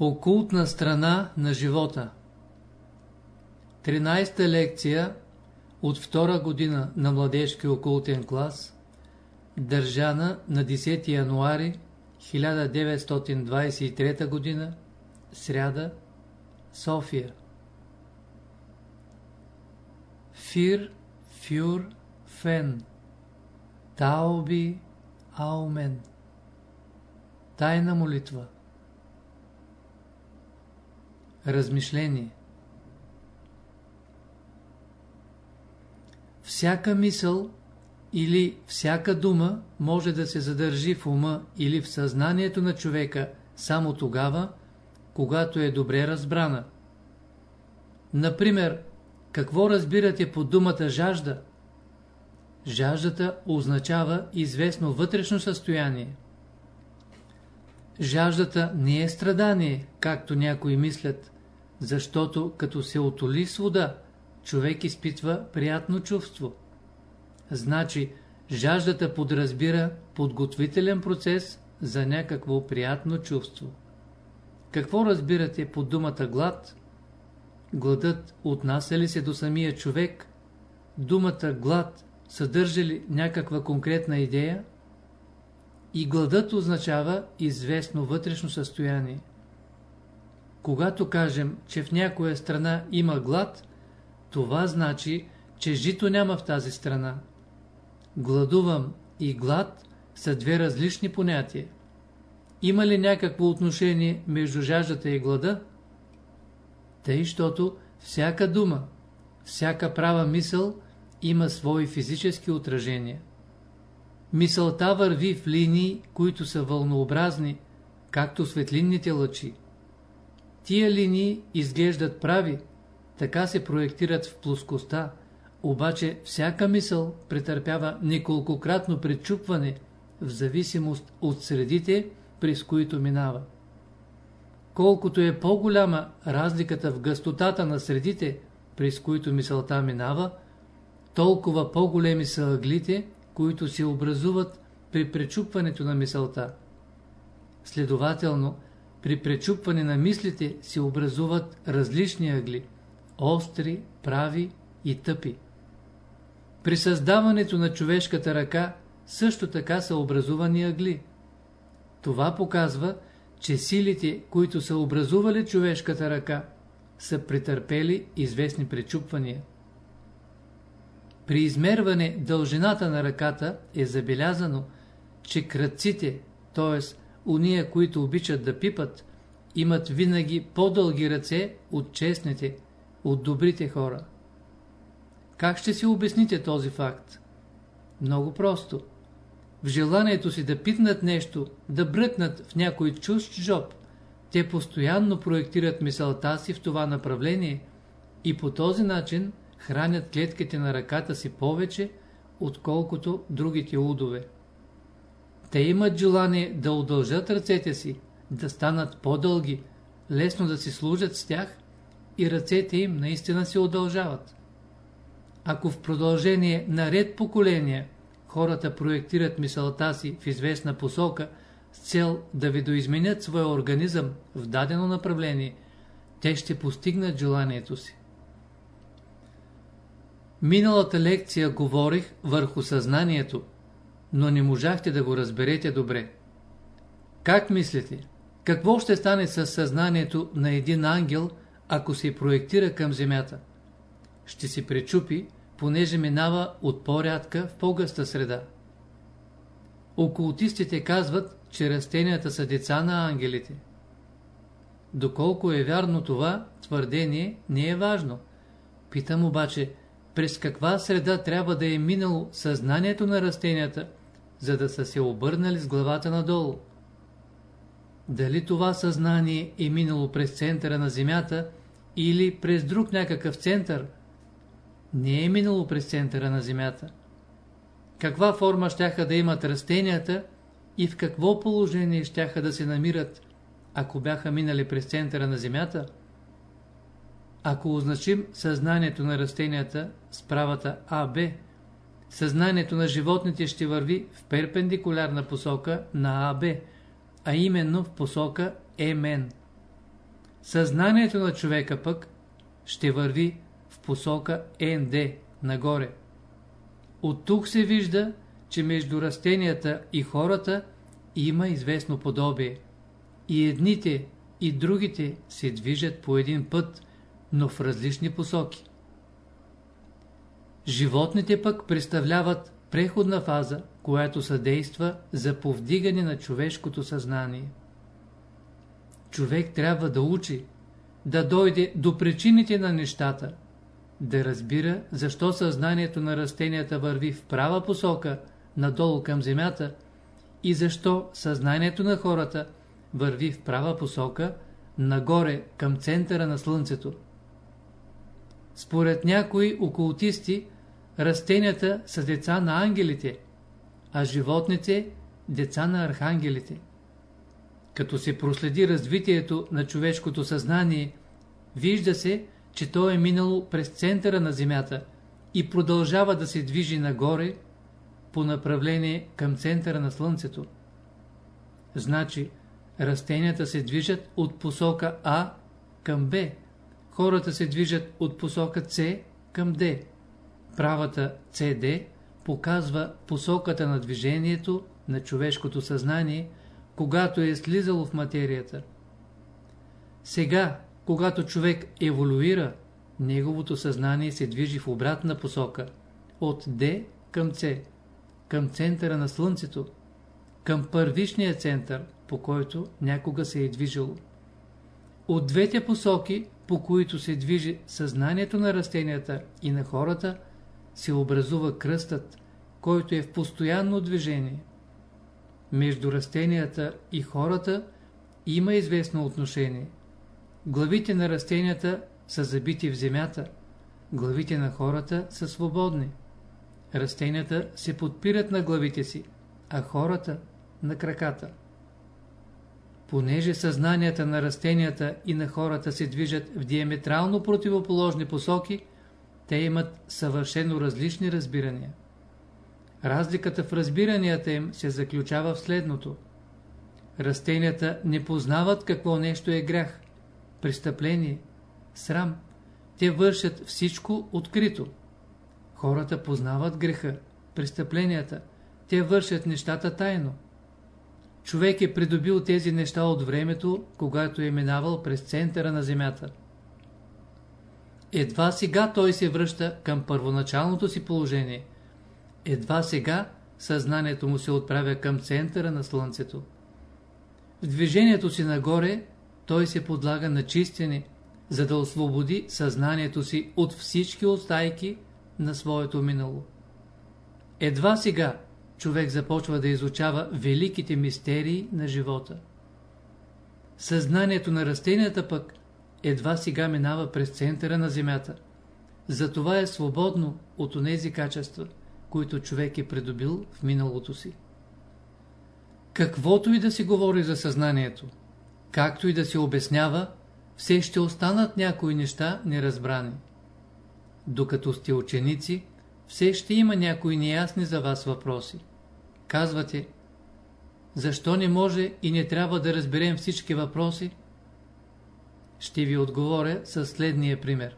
Окултна страна на живота 13-та лекция от втора година на младежки окултен клас, държана на 10 януари 1923 година, сряда, София. Фир, фюр, фен. Тауби, аумен. Тайна молитва. Размишление Всяка мисъл или всяка дума може да се задържи в ума или в съзнанието на човека само тогава, когато е добре разбрана. Например, какво разбирате по думата жажда? Жаждата означава известно вътрешно състояние. Жаждата не е страдание, както някои мислят, защото като се отоли с вода, човек изпитва приятно чувство. Значи, жаждата подразбира подготвителен процес за някакво приятно чувство. Какво разбирате под думата глад? Гладът отнася ли се до самия човек? Думата глад съдържа ли някаква конкретна идея? И гладът означава известно вътрешно състояние. Когато кажем, че в някоя страна има глад, това значи, че жито няма в тази страна. Гладувам и глад са две различни понятия. Има ли някакво отношение между жаждата и глада? Тъй, щото всяка дума, всяка права мисъл има свои физически отражения. Мисълта върви в линии, които са вълнообразни, както светлинните лъчи. Тия линии изглеждат прави, така се проектират в плоскостта, обаче всяка мисъл претърпява неколкократно пречупване в зависимост от средите, през които минава. Колкото е по-голяма разликата в гъстотата на средите, през които мисълта минава, толкова по-големи са ъглите, които се образуват при пречупването на мисълта. Следователно, при пречупване на мислите се образуват различни ъгли – остри, прави и тъпи. При създаването на човешката ръка също така са образувани ъгли. Това показва, че силите, които са образували човешката ръка, са претърпели известни пречупвания. При измерване дължината на ръката е забелязано, че кръците, т.е. уния, които обичат да пипат, имат винаги по-дълги ръце от честните, от добрите хора. Как ще си обясните този факт? Много просто. В желанието си да питнат нещо, да бръкнат в някой чужд жоп, те постоянно проектират мисълта си в това направление и по този начин хранят клетките на ръката си повече, отколкото другите удове. Те имат желание да удължат ръцете си, да станат по-дълги, лесно да си служат с тях и ръцете им наистина се удължават. Ако в продължение на ред поколения хората проектират мисълта си в известна посока с цел да видоизменят своя организъм в дадено направление, те ще постигнат желанието си. Миналата лекция говорих върху съзнанието, но не можахте да го разберете добре. Как мислите? Какво ще стане с съзнанието на един ангел, ако се проектира към Земята? Ще се пречупи, понеже минава от по-рядка в по-гъста среда. Окултистите казват, че растенията са деца на ангелите. Доколко е вярно това, твърдение не е важно. Питам обаче, през каква среда трябва да е минало съзнанието на растенията, за да са се обърнали с главата надолу. Дали това съзнание е минало през центъра на Земята или през друг някакъв център, не е минало през центъра на Земята. Каква форма щяха да имат растенията и в какво положение щяха да се намират, ако бяха минали през центъра на Земята? Ако означим съзнанието на растенията с правата АБ, съзнанието на животните ще върви в перпендикулярна посока на АБ, а именно в посока МН. Съзнанието на човека пък ще върви в посока НД, нагоре. От тук се вижда, че между растенията и хората има известно подобие. И едните, и другите се движат по един път, но в различни посоки. Животните пък представляват преходна фаза, която съдейства за повдигане на човешкото съзнание. Човек трябва да учи, да дойде до причините на нещата, да разбира защо съзнанието на растенията върви в права посока, надолу към земята, и защо съзнанието на хората върви в права посока, нагоре към центъра на Слънцето. Според някои окултисти, растенията са деца на ангелите, а животните – деца на архангелите. Като се проследи развитието на човешкото съзнание, вижда се, че то е минало през центъра на Земята и продължава да се движи нагоре по направление към центъра на Слънцето. Значи, растенията се движат от посока А към Б, хората се движат от посока С към Д. Правата CD показва посоката на движението на човешкото съзнание, когато е слизало в материята. Сега, когато човек еволюира, неговото съзнание се движи в обратна посока, от D към C, към центъра на Слънцето, към първишния център, по който някога се е движило. От двете посоки, по които се движи съзнанието на растенията и на хората, се образува кръстът, който е в постоянно движение. Между растенията и хората има известно отношение. Главите на растенията са забити в земята, главите на хората са свободни. Растенията се подпират на главите си, а хората на краката. Понеже съзнанията на растенията и на хората се движат в диаметрално противоположни посоки, те имат съвършено различни разбирания. Разликата в разбиранията им се заключава в следното. Растенията не познават какво нещо е грях, престъпление, срам. Те вършат всичко открито. Хората познават греха, престъпленията. Те вършат нещата тайно. Човек е придобил тези неща от времето, когато е минавал през центъра на земята. Едва сега той се връща към първоначалното си положение. Едва сега съзнанието му се отправя към центъра на Слънцето. В движението си нагоре той се подлага на чистене, за да освободи съзнанието си от всички остайки на своето минало. Едва сега човек започва да изучава великите мистерии на живота. Съзнанието на растенията пък едва сега минава през центъра на Земята. Затова е свободно от онези качества, които човек е придобил в миналото си. Каквото и да се говори за съзнанието, както и да се обяснява, все ще останат някои неща неразбрани. Докато сте ученици, все ще има някои неясни за вас въпроси. Казвате, защо не може и не трябва да разберем всички въпроси? Ще ви отговоря със следния пример.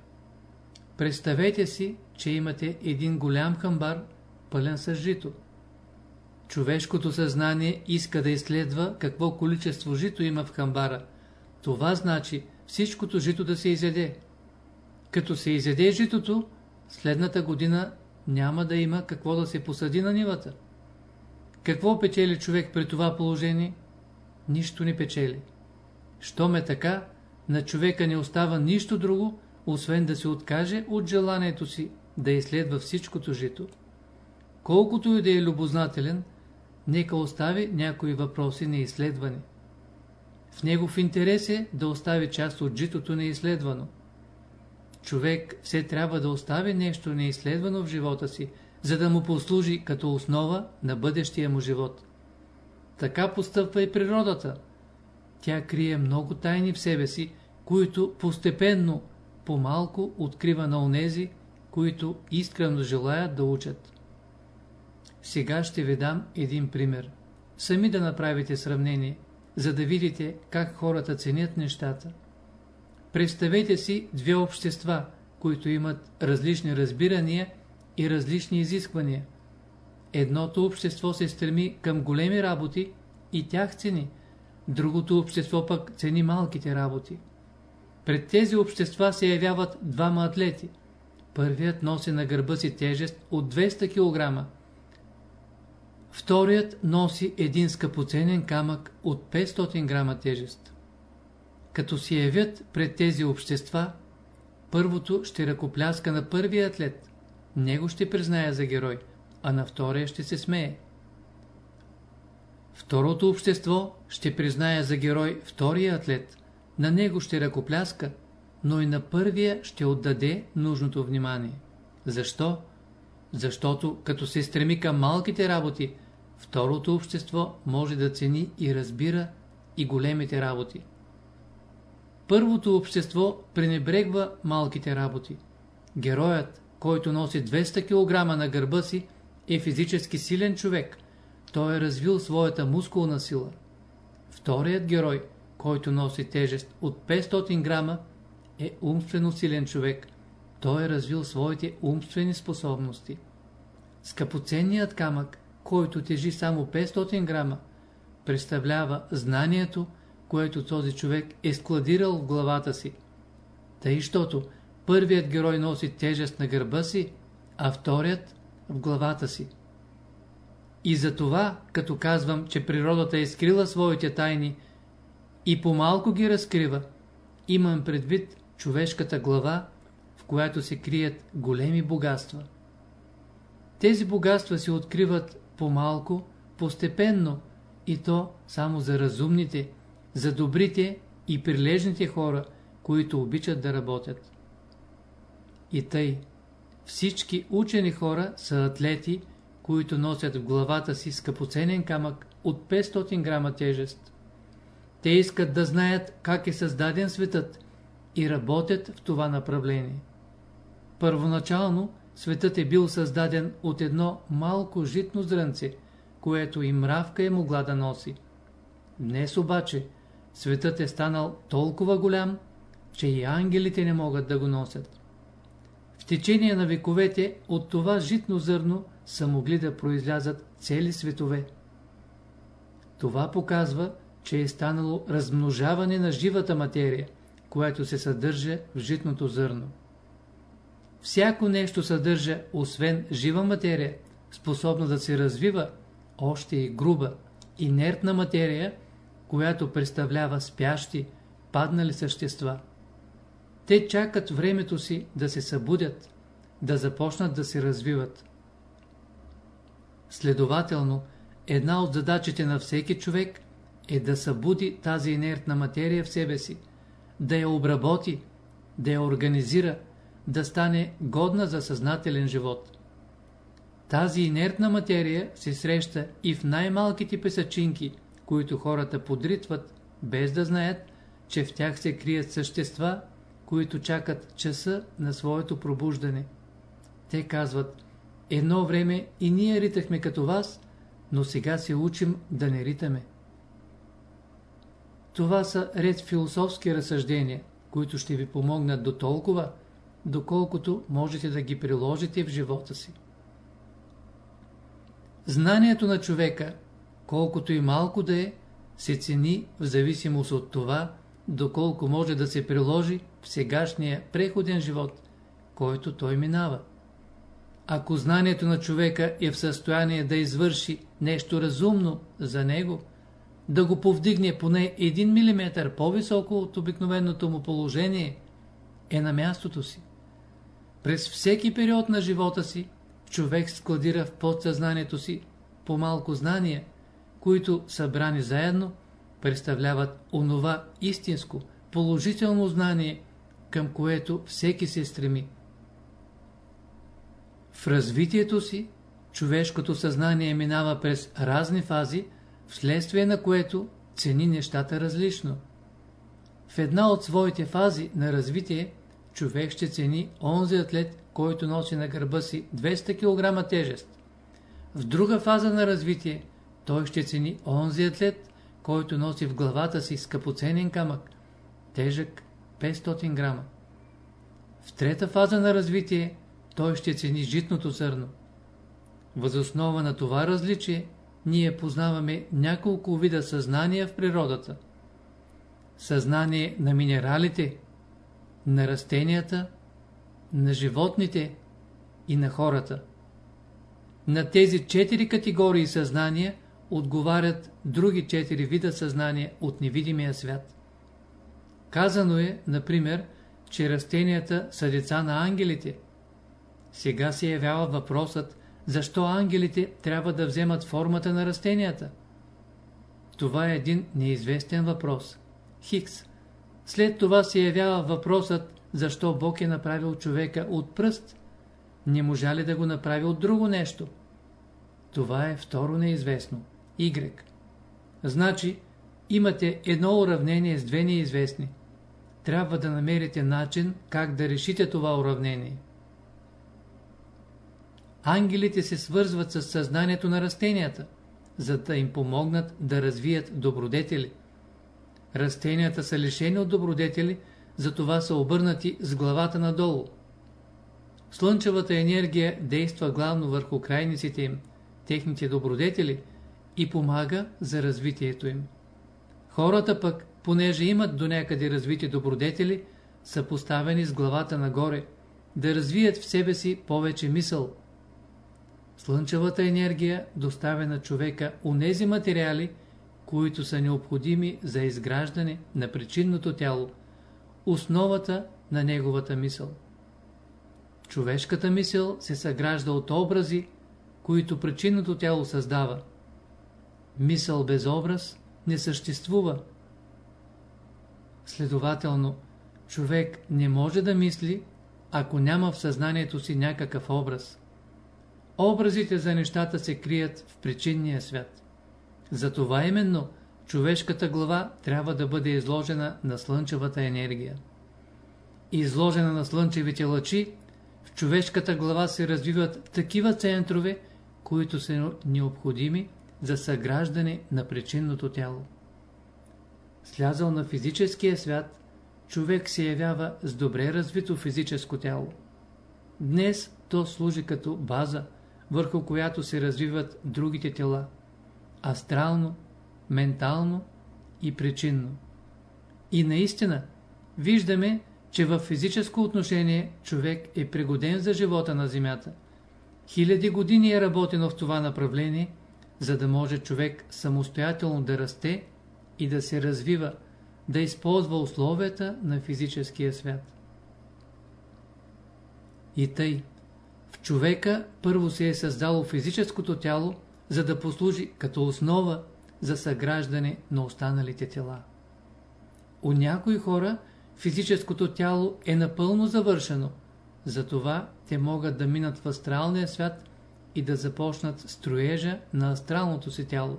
Представете си, че имате един голям хамбар, пълен с жито. Човешкото съзнание иска да изследва какво количество жито има в хамбара. Това значи всичкото жито да се изяде. Като се изяде житото, следната година няма да има какво да се посади на нивата. Какво печели човек при това положение? Нищо не печели. Що ме така, на човека не остава нищо друго, освен да се откаже от желанието си да изследва всичкото жито. Колкото и да е любознателен, нека остави някои въпроси неизследвани. В негов интерес е да остави част от житото неизследвано. Човек все трябва да остави нещо неизследвано в живота си, за да му послужи като основа на бъдещия му живот. Така постъпва и природата. Тя крие много тайни в себе си, които постепенно, по-малко открива на онези, които искрено желаят да учат. Сега ще ви дам един пример. Сами да направите сравнение, за да видите как хората ценят нещата. Представете си две общества, които имат различни разбирания и различни изисквания. Едното общество се стреми към големи работи и тях цени, другото общество пък цени малките работи. Пред тези общества се явяват двама атлети. Първият носи на гърба си тежест от 200 кг. Вторият носи един скъпоценен камък от 500 грама тежест. Като се явят пред тези общества, първото ще ръкопляска на първия атлет, него ще признае за герой, а на втория ще се смее. Второто общество ще признае за герой втория атлет, на него ще ръкопляска, но и на първия ще отдаде нужното внимание. Защо? Защото като се стреми към малките работи, второто общество може да цени и разбира и големите работи. Първото общество пренебрегва малките работи. Героят, който носи 200 кг на гърба си, е физически силен човек. Той е развил своята мускулна сила. Вторият герой, който носи тежест от 500 грама, е умствено силен човек. Той е развил своите умствени способности. Скъпоценният камък, който тежи само 500 грама, представлява знанието, което този човек е складирал в главата си. Тъй, щото първият герой носи тежест на гърба си, а вторият в главата си. И за това, като казвам, че природата е скрила своите тайни и по-малко ги разкрива, имам предвид човешката глава, в която се крият големи богатства. Тези богатства се откриват по-малко, постепенно и то само за разумните, за добрите и прилежните хора, които обичат да работят. И тъй, всички учени хора са атлети, които носят в главата си скъпоценен камък от 500 грама тежест. Те искат да знаят как е създаден светът и работят в това направление. Първоначално светът е бил създаден от едно малко житно зрънце, което и мравка е могла да носи. Днес обаче светът е станал толкова голям, че и ангелите не могат да го носят. В течение на вековете от това житно зърно са могли да произлязат цели светове. Това показва, че е станало размножаване на живата материя, което се съдържа в житното зърно. Всяко нещо съдържа, освен жива материя, способна да се развива, още и груба, инертна материя, която представлява спящи, паднали същества. Те чакат времето си да се събудят, да започнат да се развиват. Следователно, една от задачите на всеки човек е да събуди тази инертна материя в себе си, да я обработи, да я организира, да стане годна за съзнателен живот. Тази инертна материя се среща и в най-малките песачинки – които хората подритват, без да знаят, че в тях се крият същества, които чакат часа на своето пробуждане. Те казват, едно време и ние ритахме като вас, но сега се учим да не ритаме. Това са ред философски разсъждения, които ще ви помогнат до толкова, доколкото можете да ги приложите в живота си. Знанието на човека колкото и малко да е, се цени в зависимост от това, доколко може да се приложи в сегашния преходен живот, който той минава. Ако знанието на човека е в състояние да извърши нещо разумно за него, да го повдигне поне 1 мм по-високо от обикновеното му положение, е на мястото си. През всеки период на живота си, човек складира в подсъзнанието си по-малко знания – които събрани заедно представляват онова истинско, положително знание, към което всеки се стреми. В развитието си човешкото съзнание минава през разни фази, вследствие на което цени нещата различно. В една от своите фази на развитие човек ще цени онзи атлет, който носи на гърба си 200 кг тежест. В друга фаза на развитие – той ще цени онзи атлет, който носи в главата си скъпоценен камък, тежък 500 грама. В трета фаза на развитие той ще цени житното зърно. Възоснова на това различие ние познаваме няколко вида съзнание в природата. Съзнание на минералите, на растенията, на животните и на хората. На тези четири категории съзнания отговарят други четири вида съзнание от невидимия свят. Казано е, например, че растенията са деца на ангелите. Сега се явява въпросът, защо ангелите трябва да вземат формата на растенията? Това е един неизвестен въпрос. Хикс. След това се явява въпросът, защо Бог е направил човека от пръст. Не можа ли да го направи от друго нещо? Това е второ неизвестно. Y. Значи, имате едно уравнение с две неизвестни. Трябва да намерите начин как да решите това уравнение. Ангелите се свързват с съзнанието на растенията, за да им помогнат да развият добродетели. Растенията са лишени от добродетели, затова са обърнати с главата надолу. Слънчевата енергия действа главно върху крайниците им, техните добродетели, и помага за развитието им. Хората пък, понеже имат до някъде развити добродетели, са поставени с главата нагоре, да развият в себе си повече мисъл. Слънчевата енергия доставя на човека унези материали, които са необходими за изграждане на причинното тяло, основата на неговата мисъл. Човешката мисъл се съгражда от образи, които причинното тяло създава. Мисъл без образ не съществува. Следователно, човек не може да мисли, ако няма в съзнанието си някакъв образ. Образите за нещата се крият в причинния свят. Затова именно човешката глава трябва да бъде изложена на слънчевата енергия. Изложена на слънчевите лъчи, в човешката глава се развиват такива центрове, които са необходими за съграждане на причинното тяло. Слязал на физическия свят, човек се явява с добре развито физическо тяло. Днес то служи като база, върху която се развиват другите тела – астрално, ментално и причинно. И наистина, виждаме, че в физическо отношение човек е пригоден за живота на Земята. Хиляди години е работено в това направление, за да може човек самостоятелно да расте и да се развива, да използва условията на физическия свят. И тъй, в човека първо се е създало физическото тяло, за да послужи като основа за съграждане на останалите тела. У някои хора физическото тяло е напълно завършено, затова те могат да минат в астралния свят и да започнат строежа на астралното си тяло.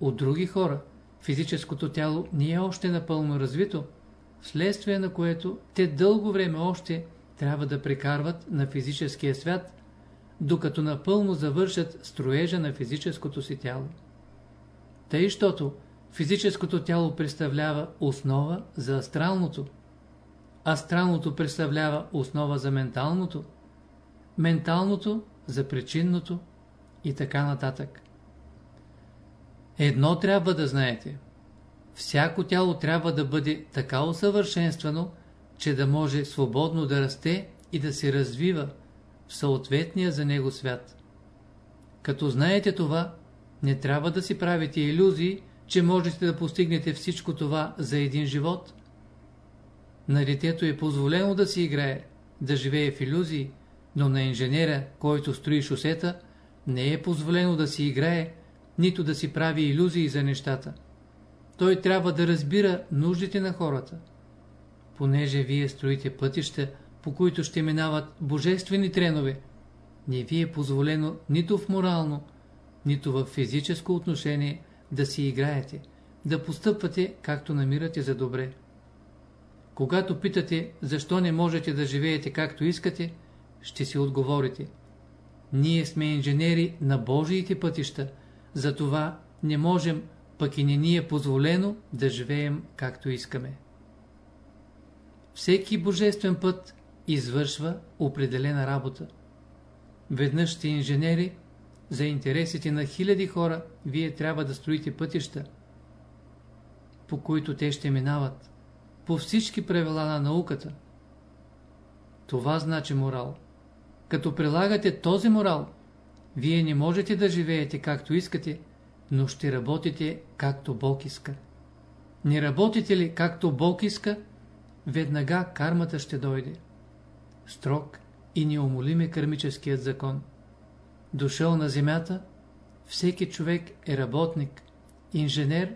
От други хора физическото тяло не е още напълно развито, вследствие на което те дълго време още трябва да прекарват на физическия свят, докато напълно завършат строежа на физическото си тяло. Тъй, щото физическото тяло представлява основа за астралното, астралното представлява основа за менталното, менталното за причинното и така нататък. Едно трябва да знаете. Всяко тяло трябва да бъде така усъвършенствано, че да може свободно да расте и да се развива в съответния за него свят. Като знаете това, не трябва да си правите иллюзии, че можете да постигнете всичко това за един живот. На детето е позволено да си играе, да живее в иллюзии, но на инженера, който строи шосета, не е позволено да си играе, нито да си прави иллюзии за нещата. Той трябва да разбира нуждите на хората. Понеже вие строите пътища, по които ще минават божествени тренове, не ви е позволено нито в морално, нито в физическо отношение да си играете, да постъпвате както намирате за добре. Когато питате защо не можете да живеете както искате, ще си отговорите. Ние сме инженери на Божиите пътища, затова не можем, пък и не ни е позволено да живеем както искаме. Всеки божествен път извършва определена работа. Веднъж сте инженери, за интересите на хиляди хора вие трябва да строите пътища, по които те ще минават, по всички правила на науката. Това значи морал. Като прилагате този морал, вие не можете да живеете както искате, но ще работите както Бог иска. Не работите ли както Бог иска, веднага кармата ще дойде. Строг и неумолим е кармическият закон. Дошъл на земята, всеки човек е работник, инженер,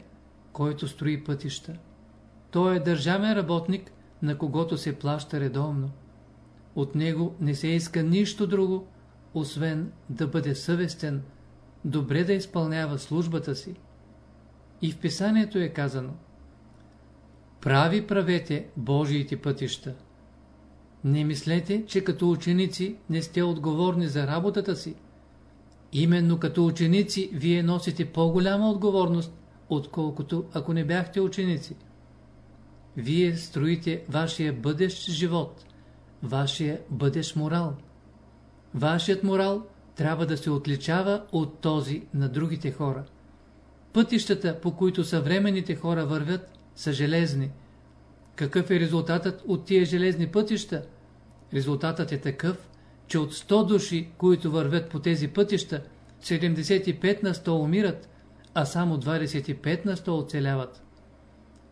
който строи пътища. Той е държавен работник, на когото се плаща редовно. От него не се иска нищо друго, освен да бъде съвестен, добре да изпълнява службата си. И в писанието е казано Прави правете Божиите пътища. Не мислете, че като ученици не сте отговорни за работата си. Именно като ученици вие носите по-голяма отговорност, отколкото ако не бяхте ученици. Вие строите вашия бъдещ живот, вашия бъдещ морал. Вашият морал трябва да се отличава от този на другите хора. Пътищата, по които съвременните хора вървят, са железни. Какъв е резултатът от тия железни пътища? Резултатът е такъв, че от 100 души, които вървят по тези пътища, 75 на 100 умират, а само 25 на 100 оцеляват.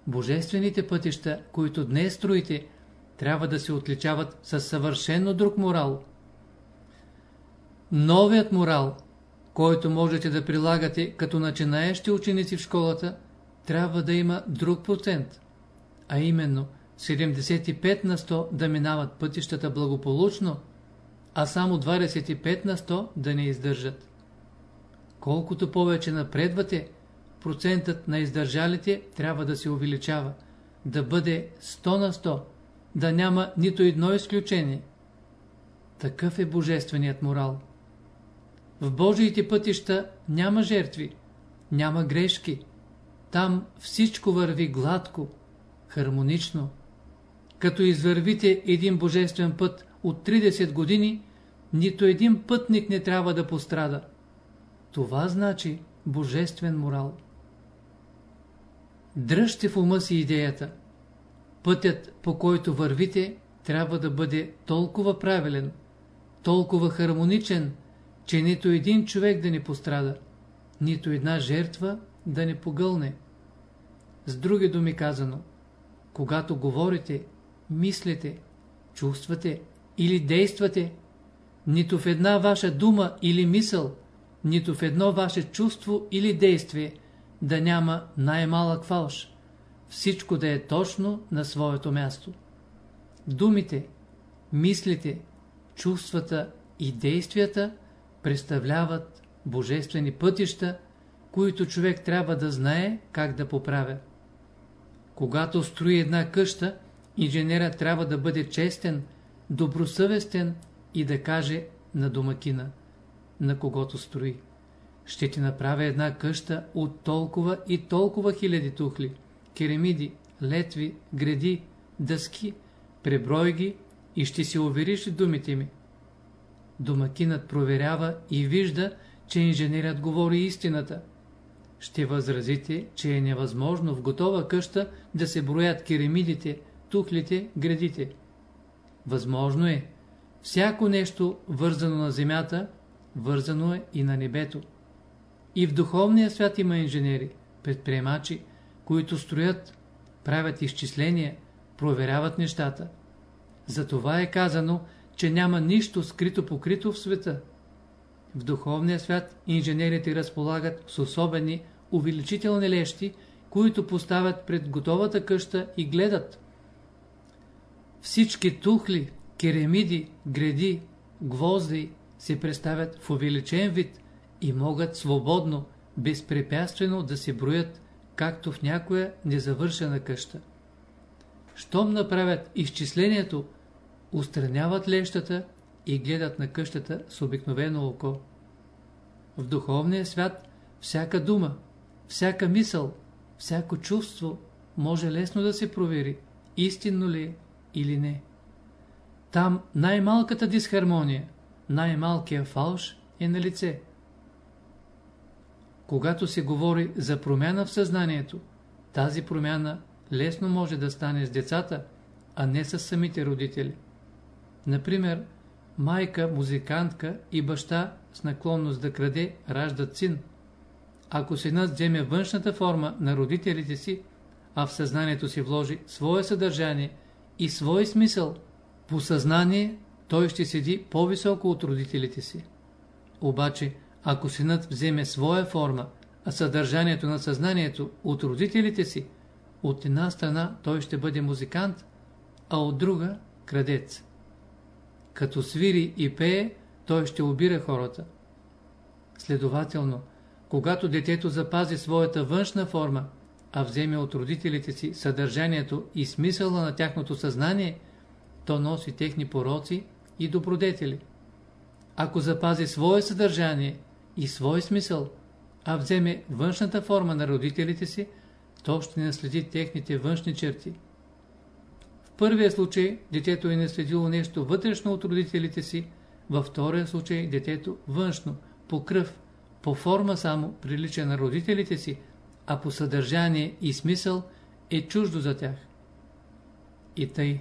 Божествените пътища, които днес строите, трябва да се отличават със съвършенно друг морал. Новият морал, който можете да прилагате като начинаещи ученици в школата, трябва да има друг процент, а именно 75 на 100 да минават пътищата благополучно, а само 25 на 100 да не издържат. Колкото повече напредвате, процентът на издържалите трябва да се увеличава, да бъде 100 на 100, да няма нито едно изключение. Такъв е божественият морал. В Божиите пътища няма жертви, няма грешки. Там всичко върви гладко, хармонично. Като извървите един божествен път от 30 години, нито един пътник не трябва да пострада. Това значи божествен морал. Дръжте в ума си идеята. Пътят, по който вървите, трябва да бъде толкова правилен, толкова хармоничен, че нито един човек да не пострада, нито една жертва да не погълне. С други думи казано, когато говорите, мислите, чувствате или действате, нито в една ваша дума или мисъл, нито в едно ваше чувство или действие да няма най-малък фалш, всичко да е точно на своето място. Думите, мислите, чувствата и действията представляват божествени пътища, които човек трябва да знае как да поправя. Когато строи една къща, инженерът трябва да бъде честен, добросъвестен и да каже на домакина, на когото строи. Ще ти направя една къща от толкова и толкова хиляди тухли, керамиди, летви, гради, дъски, преброй ги и ще си увериш думите ми. Домакинът проверява и вижда, че инженерът говори истината. Ще възразите, че е невъзможно в готова къща да се броят керамидите, тухлите, градите. Възможно е. Всяко нещо, вързано на земята, вързано е и на небето. И в духовния свят има инженери, предприемачи, които строят, правят изчисления, проверяват нещата. Затова е казано, че няма нищо скрито покрито в света. В духовния свят инженерите разполагат с особени увеличителни лещи, които поставят пред готовата къща и гледат. Всички тухли, керамиди, гради, гвозди се представят в увеличен вид и могат свободно, безпрепятствено да се броят, както в някоя незавършена къща. Щом направят изчислението, устраняват лещата и гледат на къщата с обикновено око. В духовния свят всяка дума, всяка мисъл, всяко чувство може лесно да се провери, истинно ли е или не. Там най-малката дисхармония, най-малкия фалш е на лице. Когато се говори за промяна в съзнанието, тази промяна лесно може да стане с децата, а не с самите родители. Например, майка, музикантка и баща с наклонност да краде раждат син. Ако синът вземе външната форма на родителите си, а в съзнанието си вложи свое съдържание и свой смисъл, по съзнание той ще седи по-високо от родителите си. Обаче, ако синът вземе своя форма, а съдържанието на съзнанието от родителите си, от една страна той ще бъде музикант, а от друга – крадец. Като свири и пее, той ще обира хората. Следователно, когато детето запази своята външна форма, а вземе от родителите си съдържанието и смисъла на тяхното съзнание, то носи техни пороци и добродетели. Ако запази свое съдържание и свой смисъл, а вземе външната форма на родителите си, то ще наследи техните външни черти. В първия случай детето е наследило нещо вътрешно от родителите си, във втория случай детето външно, по кръв, по форма само прилича на родителите си, а по съдържание и смисъл е чуждо за тях. И тъй,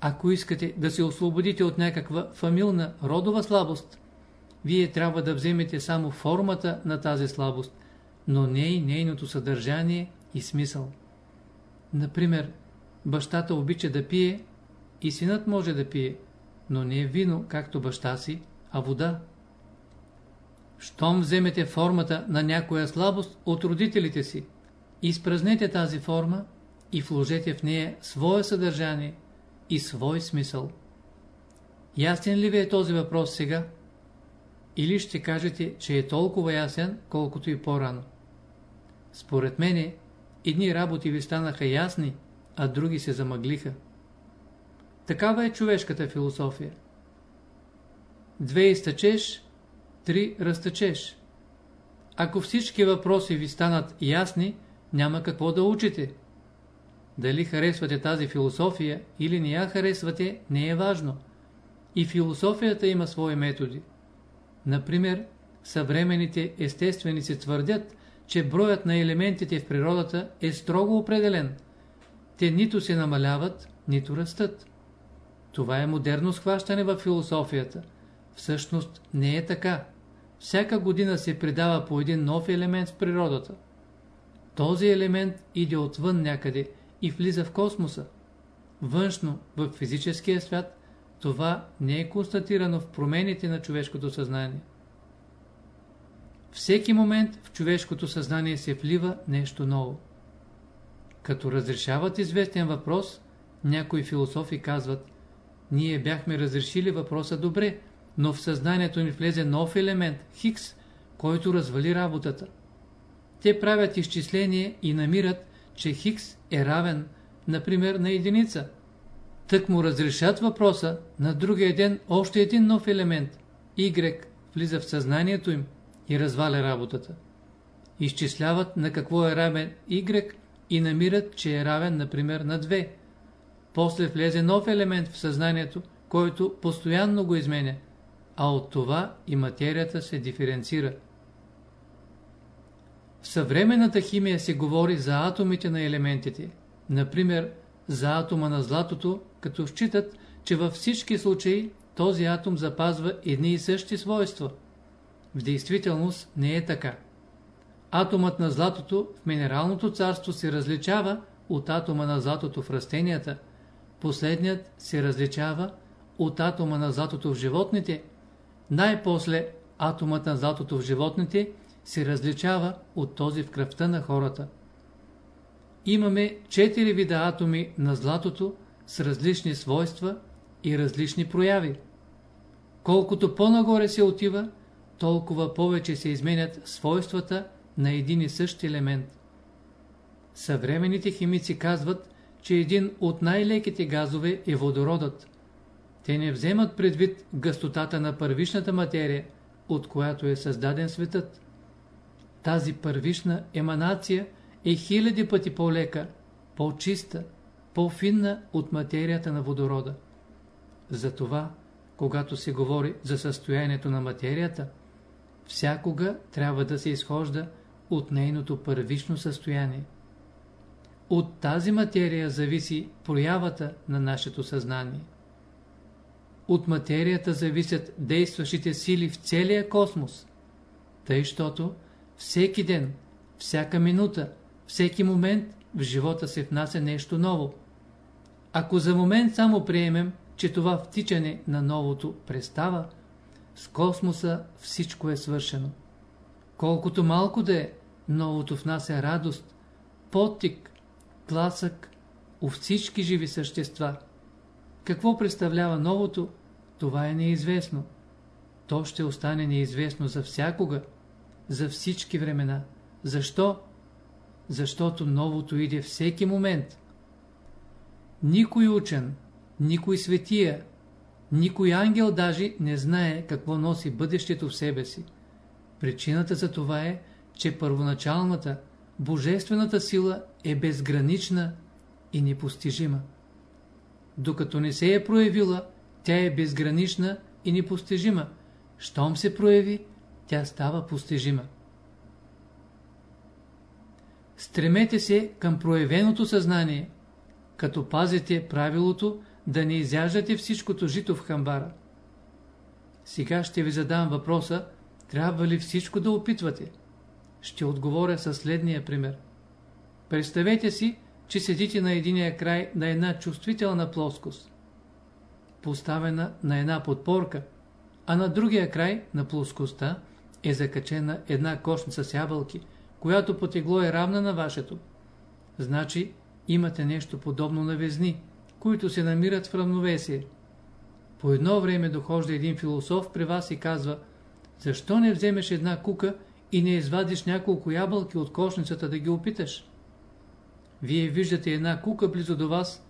ако искате да се освободите от някаква фамилна родова слабост, вие трябва да вземете само формата на тази слабост, но не и нейното съдържание и смисъл. Например, бащата обича да пие и синът може да пие, но не е вино, както баща си, а вода. Щом вземете формата на някоя слабост от родителите си, изпразнете тази форма и вложете в нея свое съдържание и свой смисъл. Ясен ли ви е този въпрос сега? Или ще кажете, че е толкова ясен, колкото и по-рано? Според мене, едни работи ви станаха ясни, а други се замъглиха. Такава е човешката философия. Две изтъчеш, три разтъчеш. Ако всички въпроси ви станат ясни, няма какво да учите. Дали харесвате тази философия или не я харесвате, не е важно. И философията има свои методи. Например, съвременните естественици твърдят, че броят на елементите в природата е строго определен. Те нито се намаляват, нито растат. Това е модерно схващане в философията. Всъщност не е така. Всяка година се придава по един нов елемент в природата. Този елемент иде отвън някъде и влиза в космоса. Външно, в физическия свят, това не е констатирано в промените на човешкото съзнание. Всеки момент в човешкото съзнание се влива нещо ново. Като разрешават известен въпрос, някои философи казват, ние бяхме разрешили въпроса добре, но в съзнанието ни влезе нов елемент, Хикс, който развали работата. Те правят изчисление и намират, че Хикс е равен, например, на единица. Тък му разрешат въпроса, на другия ден още един нов елемент, Y, влиза в съзнанието им и разваля работата. Изчисляват на какво е равен Y и намират, че е равен, например, на 2. После влезе нов елемент в съзнанието, който постоянно го изменя, а от това и материята се диференцира. В съвременната химия се говори за атомите на елементите, например за атома на златото, като считат, че във всички случаи този атом запазва едни и същи свойства. В действителност не е така. Атомът на златото в минералното царство се различава от атома на златото в растенията, последният се различава от атома на златото в животните, най-после атомът на златото в животните се различава от този в кръвта на хората. Имаме четири вида атоми на златото с различни свойства и различни прояви. Колкото по-нагоре се отива, толкова повече се изменят свойствата на един и същ елемент. Съвременните химици казват, че един от най-леките газове е водородът. Те не вземат предвид гъстотата на първичната материя, от която е създаден светът. Тази първична еманация е хиляди пъти по-лека, по-чиста, по-финна от материята на водорода. Затова, когато се говори за състоянието на материята, всякога трябва да се изхожда от нейното първично състояние. От тази материя зависи проявата на нашето съзнание. От материята зависят действащите сили в целия космос, тъй, щото всеки ден, всяка минута, всеки момент в живота се внася нещо ново. Ако за момент само приемем, че това втичане на новото престава, с космоса всичко е свършено. Колкото малко да е, новото внася радост, потик, тласък у всички живи същества. Какво представлява новото, това е неизвестно. То ще остане неизвестно за всякога, за всички времена. Защо? Защото новото иде всеки момент. Никой учен, никой светия, никой ангел даже не знае какво носи бъдещето в себе си. Причината за това е, че първоначалната, божествената сила е безгранична и непостижима. Докато не се е проявила, тя е безгранична и непостижима. Щом се прояви, тя става постижима. Стремете се към проявеното съзнание, като пазите правилото да не изяждате всичкото жито в хамбара. Сега ще ви задам въпроса, трябва ли всичко да опитвате? Ще отговоря със следния пример. Представете си, че седите на единия край на една чувствителна плоскост, поставена на една подпорка, а на другия край на плоскостта е закачена една кошница с ябълки, която по тегло е равна на вашето. Значи имате нещо подобно на везни, които се намират в равновесие. По едно време дохожда един философ при вас и казва, защо не вземеш една кука и не извадиш няколко ябълки от кошницата да ги опиташ? Вие виждате една кука близо до вас,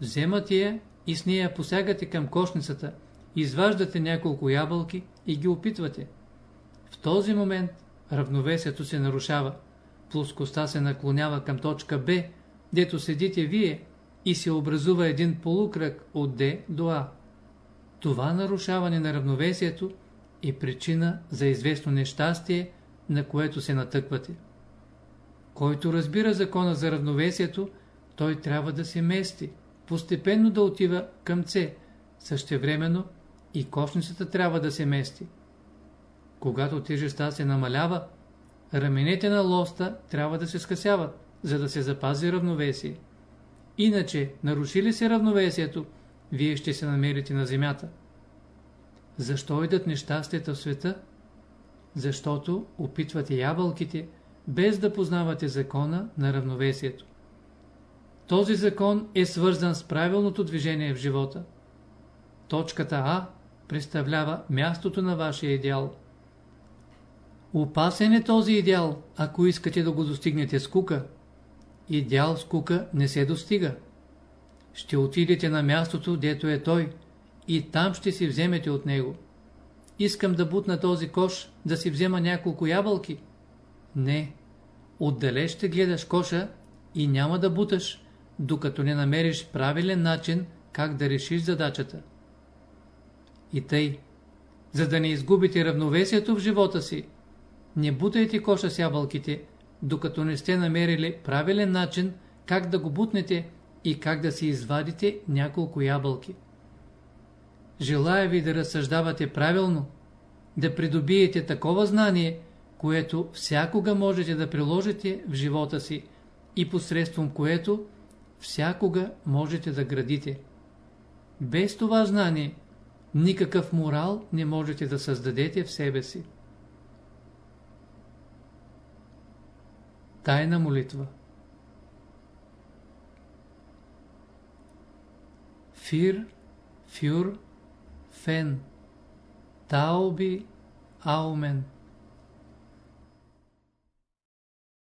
вземате я и с нея посягате към кошницата, изваждате няколко ябълки и ги опитвате. В този момент равновесието се нарушава, плоскостта се наклонява към точка Б, дето седите вие и се образува един полукръг от Д до А. Това нарушаване на равновесието е причина за известно нещастие, на което се натъквате. Който разбира закона за равновесието, той трябва да се мести, постепенно да отива към С, същевременно и кошницата трябва да се мести. Когато тежестта се намалява, раменете на лоста трябва да се скъсяват, за да се запази равновесие. Иначе, нарушили се равновесието, вие ще се намерите на земята. Защо идат нещастията в света? Защото опитвате ябълките, без да познавате закона на равновесието. Този закон е свързан с правилното движение в живота. Точката А представлява мястото на вашия идеал. Опасен е този идеал, ако искате да го достигнете с кука. Идеал с кука не се достига. Ще отидете на мястото, дето е той, и там ще си вземете от него. Искам да бутна този кош, да си взема няколко ябълки. Не, отдалеч ще гледаш коша и няма да буташ, докато не намериш правилен начин как да решиш задачата. И тъй, за да не изгубите равновесието в живота си, не бутайте коша с ябълките, докато не сте намерили правилен начин как да го бутнете и как да си извадите няколко ябълки. Желая ви да разсъждавате правилно, да придобиете такова знание, което всякога можете да приложите в живота си и посредством което всякога можете да градите. Без това знание никакъв морал не можете да създадете в себе си. Тайна молитва Фир, фюр, фен, тауби, аумен